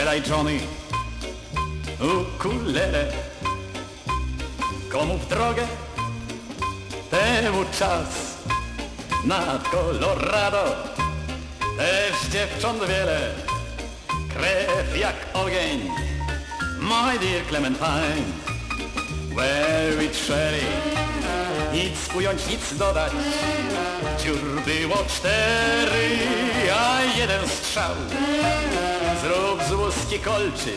sprzedaj Johnny ukulele. Komu w drogę, temu czas. Nad Colorado też dziewcząt wiele, krew jak ogień. My dear Clementine, where it shady, nic ująć, nic dodać. Dziur było cztery, a jeden strzał. Zrób z łuski kolczy,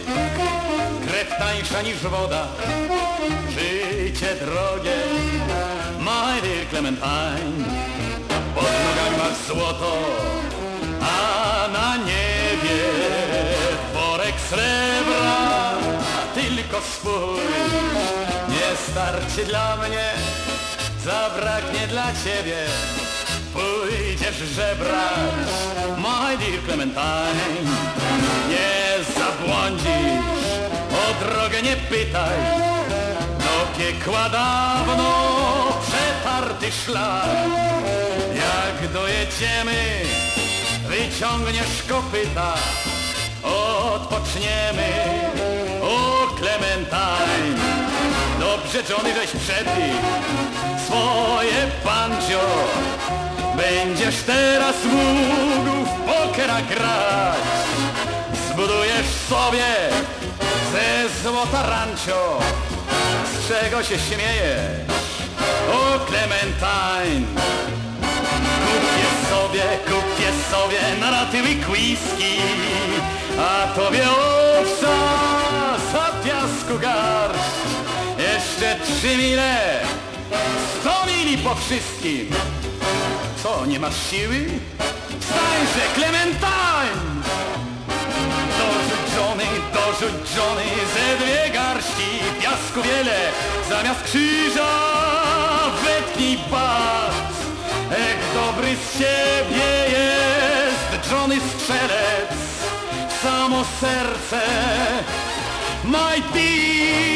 krew tańsza niż woda. Życie drogie, my dear Clementine. Pod nogami masz złoto, a na niebie worek srebra. Tylko spójrz, nie starczy dla mnie, zabraknie dla ciebie. Pójdziesz żebrać, dear Clementine. Nie zabłądzisz, o drogę nie pytaj. Do piekła dawno przetarty szlak. Jak dojedziemy, wyciągniesz kopyta. Odpoczniemy, o Clementine. Dobrze, Johnny, żeś przepił swoje banjo. Będziesz teraz mógł w pokera grać. Zbudujesz sobie ze złota rancio. Z czego się śmiejesz? O Clementine. Kupię sobie, kupię sobie na ratyłek whisky, a tobie owca za piasku garść. Jeszcze trzy mile, sto mili po wszystkim. Co, nie masz siły? Wstańże, Clementine! Dorzuć Johnny, dorzuć Johnny ze dwie garści piasku wiele, zamiast krzyża wetnij pas. Ech, dobry z siebie jest Johnny strzelec, samo serce, my Clementine.